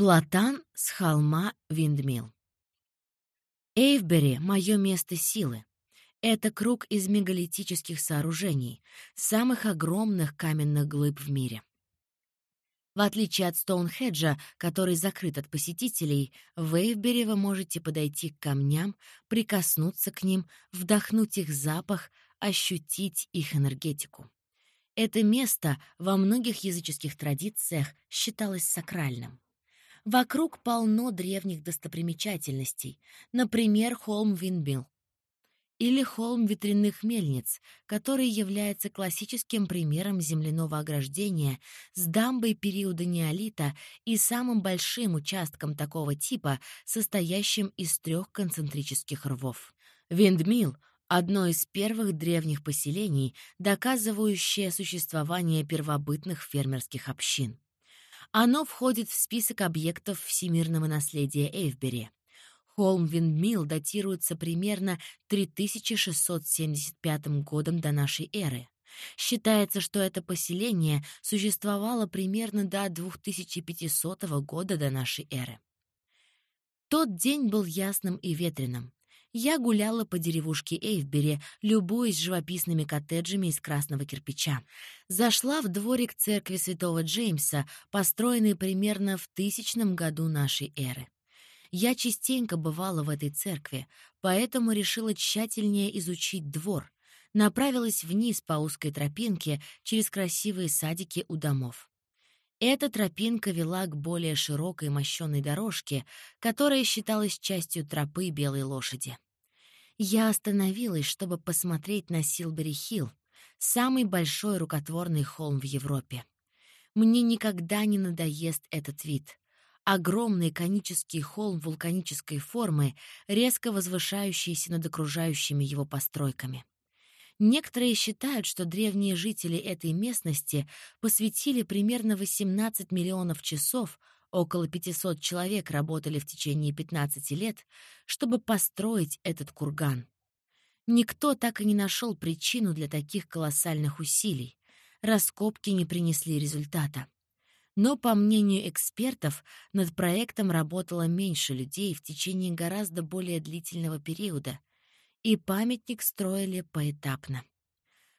Платан с холма Виндмилл. Эйвбери — мое место силы. Это круг из мегалитических сооружений, самых огромных каменных глыб в мире. В отличие от Стоунхеджа, который закрыт от посетителей, в Эйвбери вы можете подойти к камням, прикоснуться к ним, вдохнуть их запах, ощутить их энергетику. Это место во многих языческих традициях считалось сакральным. Вокруг полно древних достопримечательностей, например, холм Винбилл или холм ветряных мельниц, который является классическим примером земляного ограждения с дамбой периода неолита и самым большим участком такого типа, состоящим из трех концентрических рвов. Виндмилл — одно из первых древних поселений, доказывающее существование первобытных фермерских общин. Оно входит в список объектов всемирного наследия Эйвбери. Холм Виндмилл датируется примерно 3675 годом до нашей эры. Считается, что это поселение существовало примерно до 2500 года до нашей эры. Тот день был ясным и ветреным я гуляла по деревушке Эйвбери, любуясь живописными коттеджами из красного кирпича. Зашла в дворик церкви святого Джеймса, построенной примерно в тысячном году нашей эры. Я частенько бывала в этой церкви, поэтому решила тщательнее изучить двор. Направилась вниз по узкой тропинке через красивые садики у домов. Эта тропинка вела к более широкой мощенной дорожке, которая считалась частью тропы белой лошади. Я остановилась, чтобы посмотреть на Силбери-Хилл, самый большой рукотворный холм в Европе. Мне никогда не надоест этот вид. Огромный конический холм вулканической формы, резко возвышающийся над окружающими его постройками. Некоторые считают, что древние жители этой местности посвятили примерно 18 миллионов часов, около 500 человек работали в течение 15 лет, чтобы построить этот курган. Никто так и не нашел причину для таких колоссальных усилий. Раскопки не принесли результата. Но, по мнению экспертов, над проектом работало меньше людей в течение гораздо более длительного периода — и памятник строили поэтапно.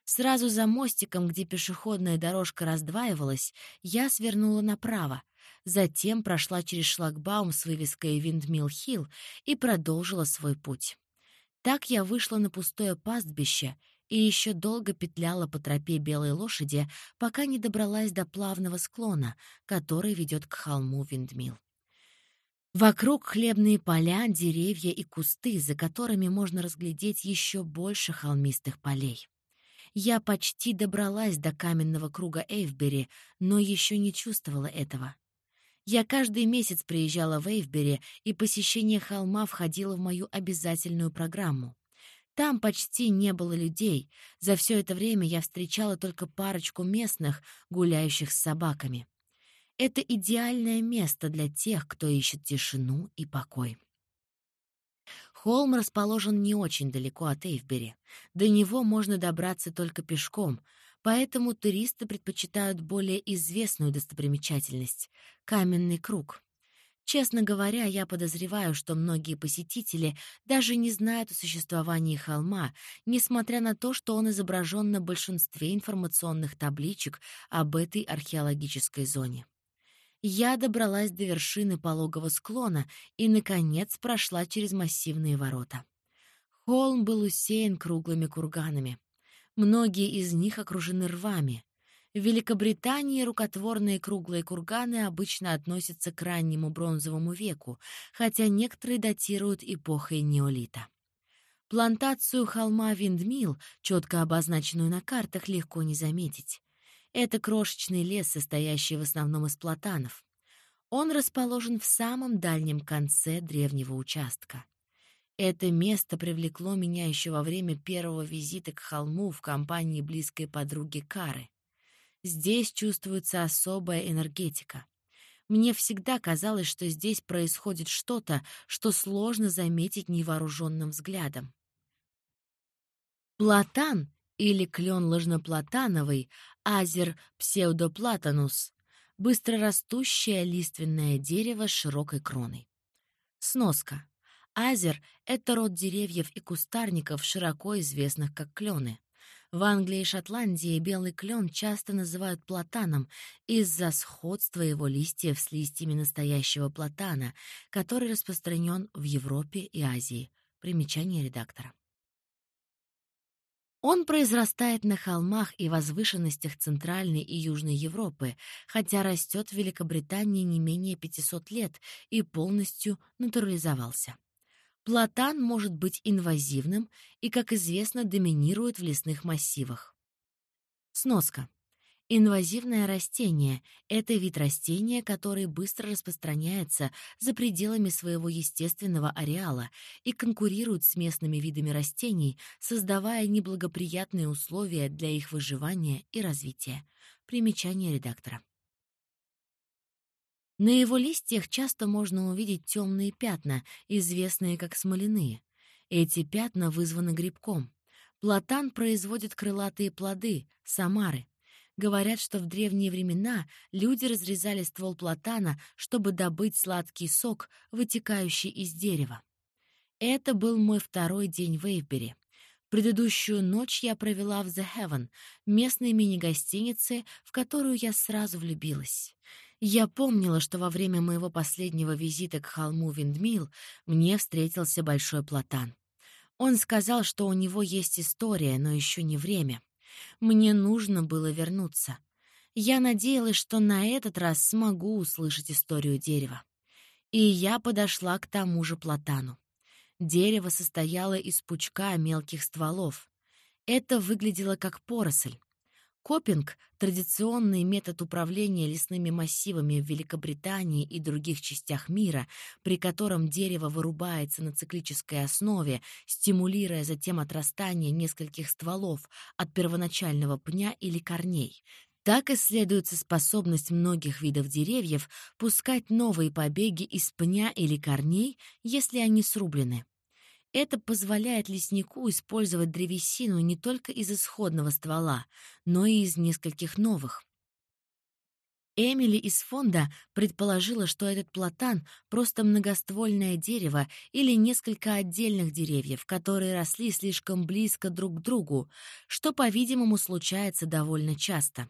Сразу за мостиком, где пешеходная дорожка раздваивалась, я свернула направо, затем прошла через шлагбаум с вывеской «Виндмилл Хилл» и продолжила свой путь. Так я вышла на пустое пастбище и еще долго петляла по тропе белой лошади, пока не добралась до плавного склона, который ведет к холму Виндмилл. Вокруг хлебные поля, деревья и кусты, за которыми можно разглядеть еще больше холмистых полей. Я почти добралась до каменного круга Эйвбери, но еще не чувствовала этого. Я каждый месяц приезжала в Эйвбери, и посещение холма входило в мою обязательную программу. Там почти не было людей. За все это время я встречала только парочку местных, гуляющих с собаками. Это идеальное место для тех, кто ищет тишину и покой. Холм расположен не очень далеко от Эйвбери. До него можно добраться только пешком, поэтому туристы предпочитают более известную достопримечательность — каменный круг. Честно говоря, я подозреваю, что многие посетители даже не знают о существовании холма, несмотря на то, что он изображен на большинстве информационных табличек об этой археологической зоне я добралась до вершины пологого склона и, наконец, прошла через массивные ворота. Холм был усеян круглыми курганами. Многие из них окружены рвами. В Великобритании рукотворные круглые курганы обычно относятся к раннему бронзовому веку, хотя некоторые датируют эпохой неолита. Плантацию холма Виндмилл, четко обозначенную на картах, легко не заметить. Это крошечный лес, состоящий в основном из платанов. Он расположен в самом дальнем конце древнего участка. Это место привлекло меня еще во время первого визита к холму в компании близкой подруги Кары. Здесь чувствуется особая энергетика. Мне всегда казалось, что здесь происходит что-то, что сложно заметить невооруженным взглядом. Платан или клен ложноплатановый, азер псевдоплатанус, Быстрорастущее лиственное дерево с широкой кроной. Сноска. Азер — это род деревьев и кустарников, широко известных как клены. В Англии и Шотландии белый клен часто называют платаном из-за сходства его листьев с листьями настоящего платана, который распространен в Европе и Азии. Примечание редактора. Он произрастает на холмах и возвышенностях Центральной и Южной Европы, хотя растет в Великобритании не менее 500 лет и полностью натурализовался. Платан может быть инвазивным и, как известно, доминирует в лесных массивах. Сноска. Инвазивное растение — это вид растения, который быстро распространяется за пределами своего естественного ареала и конкурирует с местными видами растений, создавая неблагоприятные условия для их выживания и развития. Примечание редактора. На его листьях часто можно увидеть темные пятна, известные как смоляные. Эти пятна вызваны грибком. Платан производит крылатые плоды, самары. Говорят, что в древние времена люди разрезали ствол платана, чтобы добыть сладкий сок, вытекающий из дерева. Это был мой второй день в Эйвбери. Предыдущую ночь я провела в The Heaven, местной мини-гостинице, в которую я сразу влюбилась. Я помнила, что во время моего последнего визита к холму Виндмилл мне встретился большой платан. Он сказал, что у него есть история, но еще не время. Мне нужно было вернуться. Я надеялась, что на этот раз смогу услышать историю дерева. И я подошла к тому же платану. Дерево состояло из пучка мелких стволов. Это выглядело как поросль. Копинг — традиционный метод управления лесными массивами в Великобритании и других частях мира, при котором дерево вырубается на циклической основе, стимулируя затем отрастание нескольких стволов от первоначального пня или корней. Так исследуется способность многих видов деревьев пускать новые побеги из пня или корней, если они срублены. Это позволяет леснику использовать древесину не только из исходного ствола, но и из нескольких новых. Эмили из фонда предположила, что этот платан — просто многоствольное дерево или несколько отдельных деревьев, которые росли слишком близко друг к другу, что, по-видимому, случается довольно часто.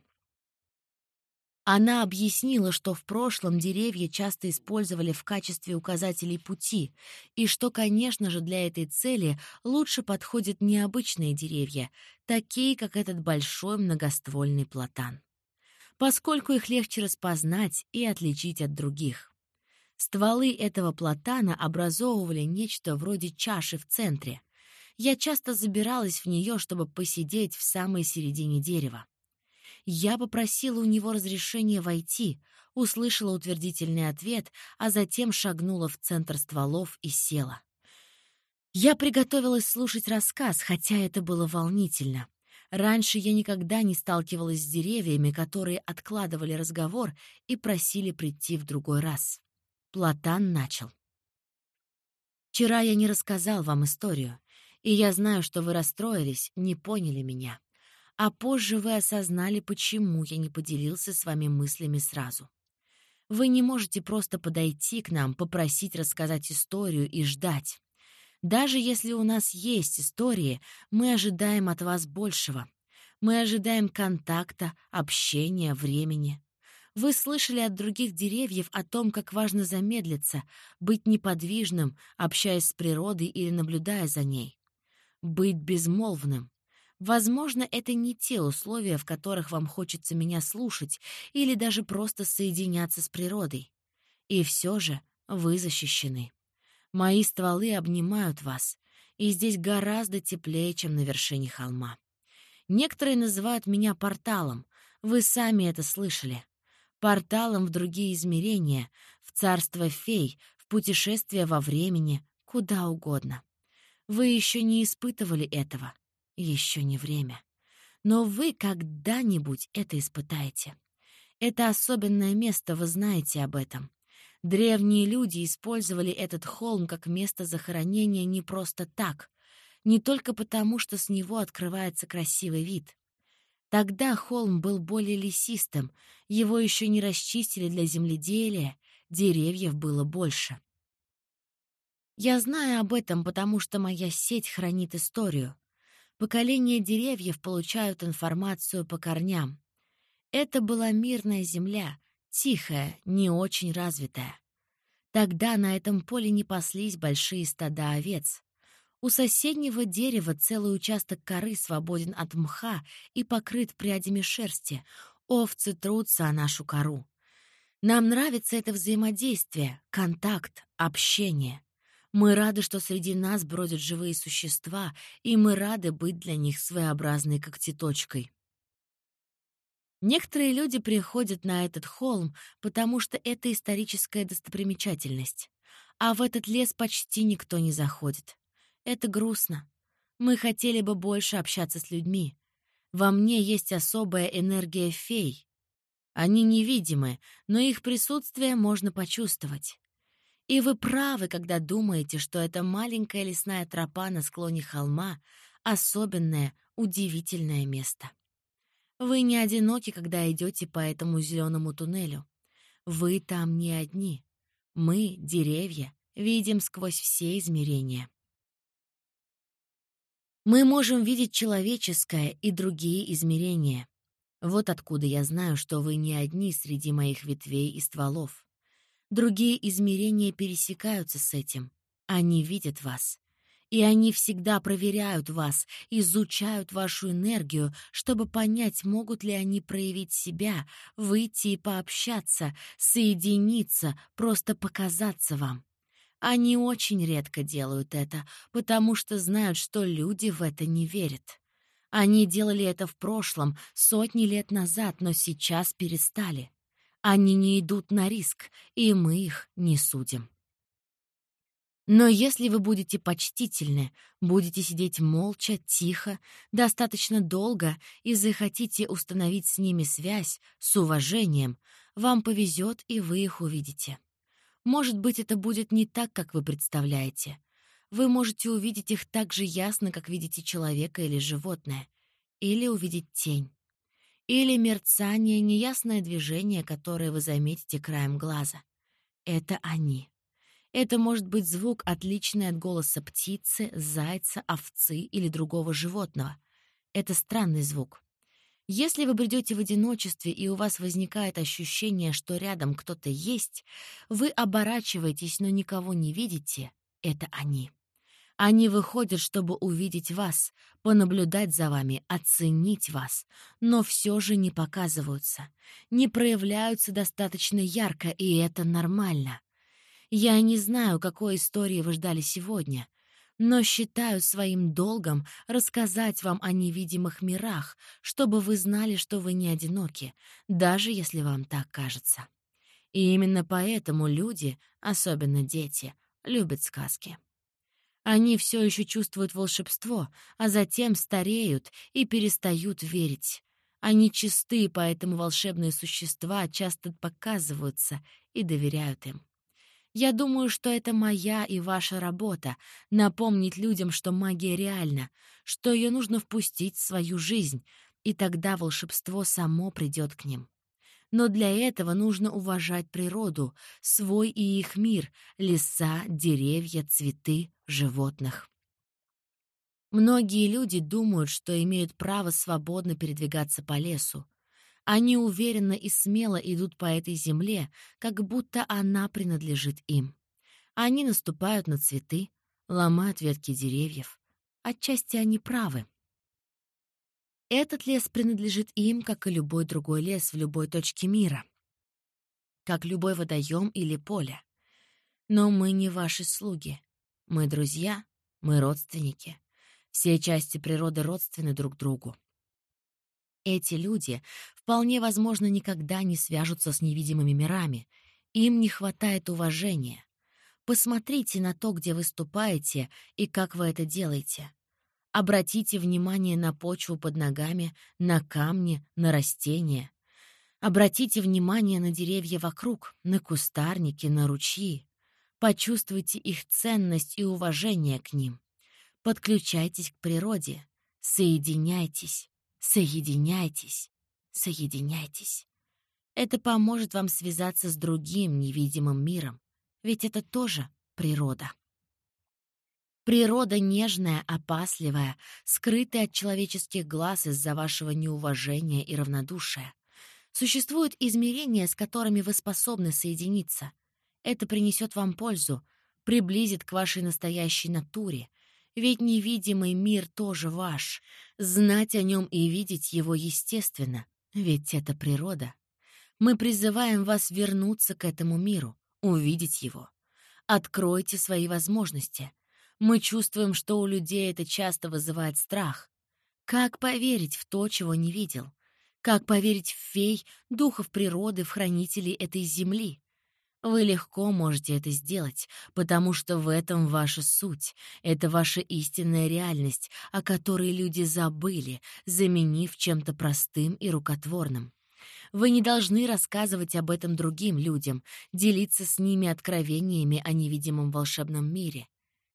Она объяснила, что в прошлом деревья часто использовали в качестве указателей пути, и что, конечно же, для этой цели лучше подходят необычные деревья, такие, как этот большой многоствольный платан, поскольку их легче распознать и отличить от других. Стволы этого платана образовывали нечто вроде чаши в центре. Я часто забиралась в нее, чтобы посидеть в самой середине дерева. Я попросила у него разрешения войти, услышала утвердительный ответ, а затем шагнула в центр стволов и села. Я приготовилась слушать рассказ, хотя это было волнительно. Раньше я никогда не сталкивалась с деревьями, которые откладывали разговор и просили прийти в другой раз. Платан начал. «Вчера я не рассказал вам историю, и я знаю, что вы расстроились, не поняли меня а позже вы осознали, почему я не поделился с вами мыслями сразу. Вы не можете просто подойти к нам, попросить рассказать историю и ждать. Даже если у нас есть истории, мы ожидаем от вас большего. Мы ожидаем контакта, общения, времени. Вы слышали от других деревьев о том, как важно замедлиться, быть неподвижным, общаясь с природой или наблюдая за ней. Быть безмолвным, Возможно, это не те условия, в которых вам хочется меня слушать или даже просто соединяться с природой. И все же вы защищены. Мои стволы обнимают вас, и здесь гораздо теплее, чем на вершине холма. Некоторые называют меня порталом, вы сами это слышали. Порталом в другие измерения, в царство фей, в путешествие во времени, куда угодно. Вы еще не испытывали этого. Еще не время. Но вы когда-нибудь это испытаете. Это особенное место, вы знаете об этом. Древние люди использовали этот холм как место захоронения не просто так, не только потому, что с него открывается красивый вид. Тогда холм был более лесистым, его еще не расчистили для земледелия, деревьев было больше. Я знаю об этом, потому что моя сеть хранит историю. Поколения деревьев получают информацию по корням. Это была мирная земля, тихая, не очень развитая. Тогда на этом поле не паслись большие стада овец. У соседнего дерева целый участок коры свободен от мха и покрыт прядями шерсти. Овцы трутся о нашу кору. Нам нравится это взаимодействие, контакт, общение. Мы рады, что среди нас бродят живые существа, и мы рады быть для них своеобразной когтеточкой. Некоторые люди приходят на этот холм, потому что это историческая достопримечательность. А в этот лес почти никто не заходит. Это грустно. Мы хотели бы больше общаться с людьми. Во мне есть особая энергия фей. Они невидимы, но их присутствие можно почувствовать. И вы правы, когда думаете, что эта маленькая лесная тропа на склоне холма — особенное, удивительное место. Вы не одиноки, когда идете по этому зеленому туннелю. Вы там не одни. Мы, деревья, видим сквозь все измерения. Мы можем видеть человеческое и другие измерения. Вот откуда я знаю, что вы не одни среди моих ветвей и стволов. Другие измерения пересекаются с этим. Они видят вас. И они всегда проверяют вас, изучают вашу энергию, чтобы понять, могут ли они проявить себя, выйти и пообщаться, соединиться, просто показаться вам. Они очень редко делают это, потому что знают, что люди в это не верят. Они делали это в прошлом, сотни лет назад, но сейчас перестали. Они не идут на риск, и мы их не судим. Но если вы будете почтительны, будете сидеть молча, тихо, достаточно долго и захотите установить с ними связь с уважением, вам повезет, и вы их увидите. Может быть, это будет не так, как вы представляете. Вы можете увидеть их так же ясно, как видите человека или животное. Или увидеть тень или мерцание, неясное движение, которое вы заметите краем глаза. Это они. Это может быть звук, отличный от голоса птицы, зайца, овцы или другого животного. Это странный звук. Если вы бредете в одиночестве и у вас возникает ощущение, что рядом кто-то есть, вы оборачиваетесь, но никого не видите, это они. Они выходят, чтобы увидеть вас, понаблюдать за вами, оценить вас, но все же не показываются, не проявляются достаточно ярко, и это нормально. Я не знаю, какой истории вы ждали сегодня, но считаю своим долгом рассказать вам о невидимых мирах, чтобы вы знали, что вы не одиноки, даже если вам так кажется. И именно поэтому люди, особенно дети, любят сказки. Они все еще чувствуют волшебство, а затем стареют и перестают верить. Они чисты, поэтому волшебные существа часто показываются и доверяют им. Я думаю, что это моя и ваша работа — напомнить людям, что магия реальна, что ее нужно впустить в свою жизнь, и тогда волшебство само придет к ним. Но для этого нужно уважать природу, свой и их мир, леса, деревья, цветы, животных. Многие люди думают, что имеют право свободно передвигаться по лесу. Они уверенно и смело идут по этой земле, как будто она принадлежит им. Они наступают на цветы, ломают ветки деревьев. Отчасти они правы. Этот лес принадлежит им, как и любой другой лес в любой точке мира, как любой водоем или поле. Но мы не ваши слуги. Мы друзья, мы родственники. Все части природы родственны друг другу. Эти люди, вполне возможно, никогда не свяжутся с невидимыми мирами. Им не хватает уважения. Посмотрите на то, где вы ступаете и как вы это делаете. Обратите внимание на почву под ногами, на камни, на растения. Обратите внимание на деревья вокруг, на кустарники, на ручьи. Почувствуйте их ценность и уважение к ним. Подключайтесь к природе, соединяйтесь, Соединяйтесь, соединяйтесь. Это поможет вам связаться с другим невидимым миром, ведь это тоже природа. Природа нежная, опасливая, скрытая от человеческих глаз из-за вашего неуважения и равнодушия. Существуют измерения, с которыми вы способны соединиться. Это принесет вам пользу, приблизит к вашей настоящей натуре. Ведь невидимый мир тоже ваш. Знать о нем и видеть его естественно, ведь это природа. Мы призываем вас вернуться к этому миру, увидеть его. Откройте свои возможности — мы чувствуем, что у людей это часто вызывает страх. Как поверить в то, чего не видел? Как поверить в фей, духов природы, в хранителей этой земли? Вы легко можете это сделать, потому что в этом ваша суть, это ваша истинная реальность, о которой люди забыли, заменив чем-то простым и рукотворным. Вы не должны рассказывать об этом другим людям, делиться с ними откровениями о невидимом волшебном мире.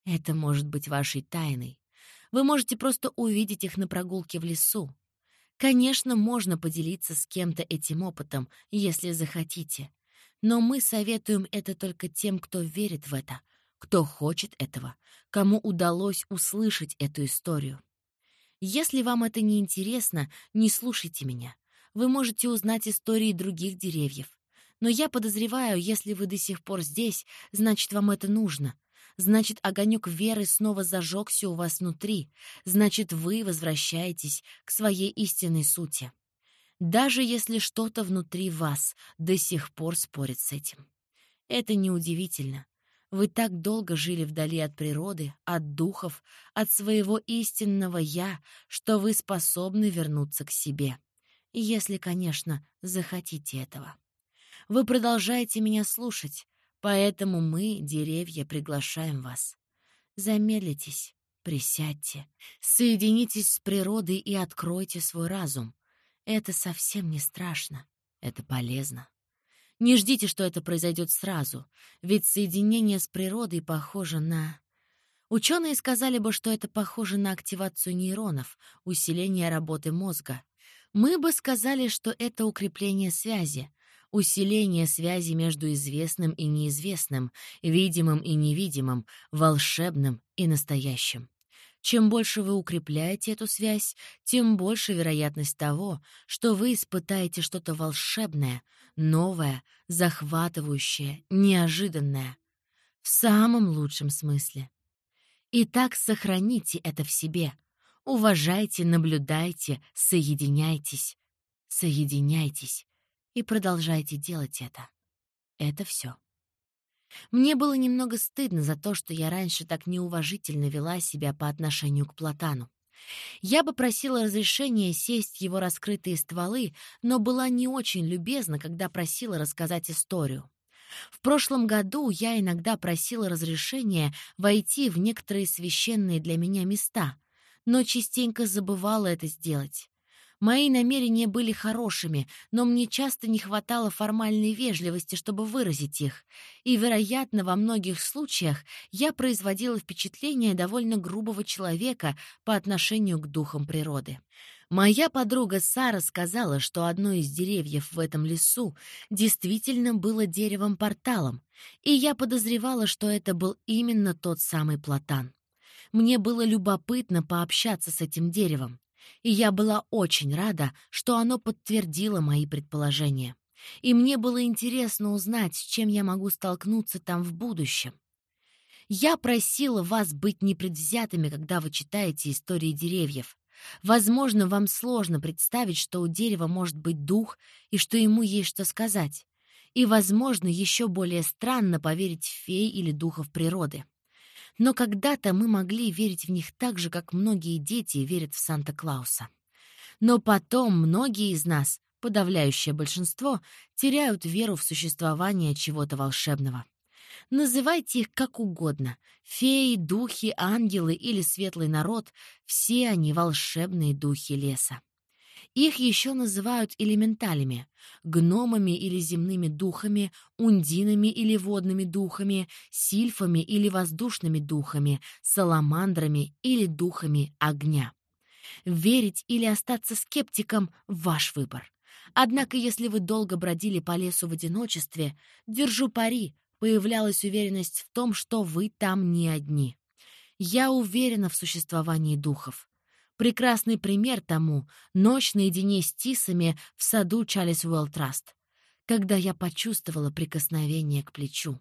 Это может быть вашей тайной. Вы можете просто увидеть их на прогулке в лесу. Конечно, можно поделиться с кем-то этим опытом, если захотите. Но мы советуем это только тем, кто верит в это, кто хочет этого, кому удалось услышать эту историю. Если вам это не интересно, не слушайте меня. Вы можете узнать истории других деревьев. Но я подозреваю, если вы до сих пор здесь, значит, вам это нужно — Значит, огонек веры снова зажегся у вас внутри. Значит, вы возвращаетесь к своей истинной сути. Даже если что-то внутри вас до сих пор спорит с этим. Это неудивительно. Вы так долго жили вдали от природы, от духов, от своего истинного «я», что вы способны вернуться к себе. Если, конечно, захотите этого. Вы продолжаете меня слушать, Поэтому мы, деревья, приглашаем вас. Замедлитесь, присядьте, соединитесь с природой и откройте свой разум. Это совсем не страшно, это полезно. Не ждите, что это произойдет сразу, ведь соединение с природой похоже на... Ученые сказали бы, что это похоже на активацию нейронов, усиление работы мозга. Мы бы сказали, что это укрепление связи, усиление связи между известным и неизвестным, видимым и невидимым, волшебным и настоящим. Чем больше вы укрепляете эту связь, тем больше вероятность того, что вы испытаете что-то волшебное, новое, захватывающее, неожиданное. В самом лучшем смысле. Итак, сохраните это в себе. Уважайте, наблюдайте, соединяйтесь. Соединяйтесь и продолжайте делать это. Это все. Мне было немного стыдно за то, что я раньше так неуважительно вела себя по отношению к Платану. Я бы просила разрешения сесть в его раскрытые стволы, но была не очень любезна, когда просила рассказать историю. В прошлом году я иногда просила разрешения войти в некоторые священные для меня места, но частенько забывала это сделать. Мои намерения были хорошими, но мне часто не хватало формальной вежливости, чтобы выразить их, и, вероятно, во многих случаях я производила впечатление довольно грубого человека по отношению к духам природы. Моя подруга Сара сказала, что одно из деревьев в этом лесу действительно было деревом-порталом, и я подозревала, что это был именно тот самый платан. Мне было любопытно пообщаться с этим деревом и я была очень рада, что оно подтвердило мои предположения. И мне было интересно узнать, с чем я могу столкнуться там в будущем. Я просила вас быть непредвзятыми, когда вы читаете истории деревьев. Возможно, вам сложно представить, что у дерева может быть дух и что ему есть что сказать. И, возможно, еще более странно поверить в фей или духов природы. Но когда-то мы могли верить в них так же, как многие дети верят в Санта-Клауса. Но потом многие из нас, подавляющее большинство, теряют веру в существование чего-то волшебного. Называйте их как угодно — феи, духи, ангелы или светлый народ — все они волшебные духи леса. Их еще называют элементалями, гномами или земными духами, ундинами или водными духами, сильфами или воздушными духами, саламандрами или духами огня. Верить или остаться скептиком — ваш выбор. Однако, если вы долго бродили по лесу в одиночестве, держу пари, появлялась уверенность в том, что вы там не одни. Я уверена в существовании духов. Прекрасный пример тому — ночь наедине с тисами в саду Чалис Уэлл-Траст, когда я почувствовала прикосновение к плечу.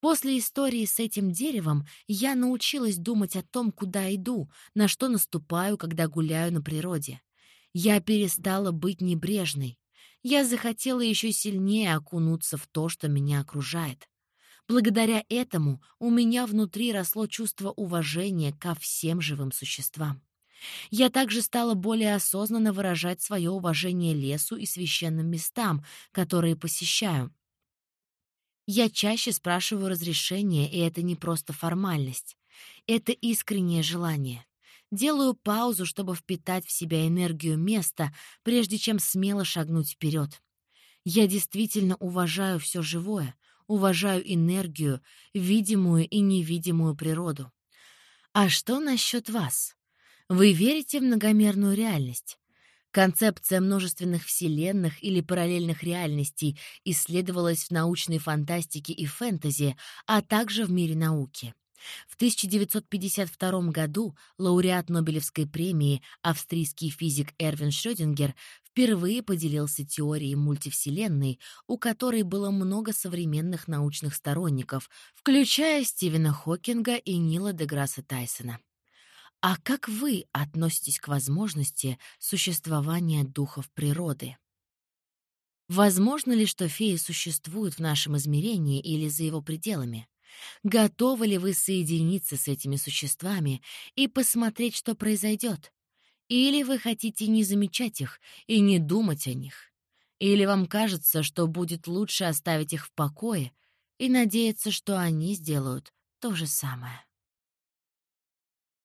После истории с этим деревом я научилась думать о том, куда иду, на что наступаю, когда гуляю на природе. Я перестала быть небрежной. Я захотела еще сильнее окунуться в то, что меня окружает. Благодаря этому у меня внутри росло чувство уважения ко всем живым существам. Я также стала более осознанно выражать свое уважение лесу и священным местам, которые посещаю. Я чаще спрашиваю разрешения, и это не просто формальность. Это искреннее желание. Делаю паузу, чтобы впитать в себя энергию места, прежде чем смело шагнуть вперед. Я действительно уважаю все живое, уважаю энергию, видимую и невидимую природу. А что насчет вас? Вы верите в многомерную реальность? Концепция множественных вселенных или параллельных реальностей исследовалась в научной фантастике и фэнтези, а также в мире науки. В 1952 году лауреат Нобелевской премии австрийский физик Эрвин Шрёдингер впервые поделился теорией мультивселенной, у которой было много современных научных сторонников, включая Стивена Хокинга и Нила Деграсса Тайсона. А как вы относитесь к возможности существования духов природы? Возможно ли, что феи существуют в нашем измерении или за его пределами? Готовы ли вы соединиться с этими существами и посмотреть, что произойдет? Или вы хотите не замечать их и не думать о них? Или вам кажется, что будет лучше оставить их в покое и надеяться, что они сделают то же самое?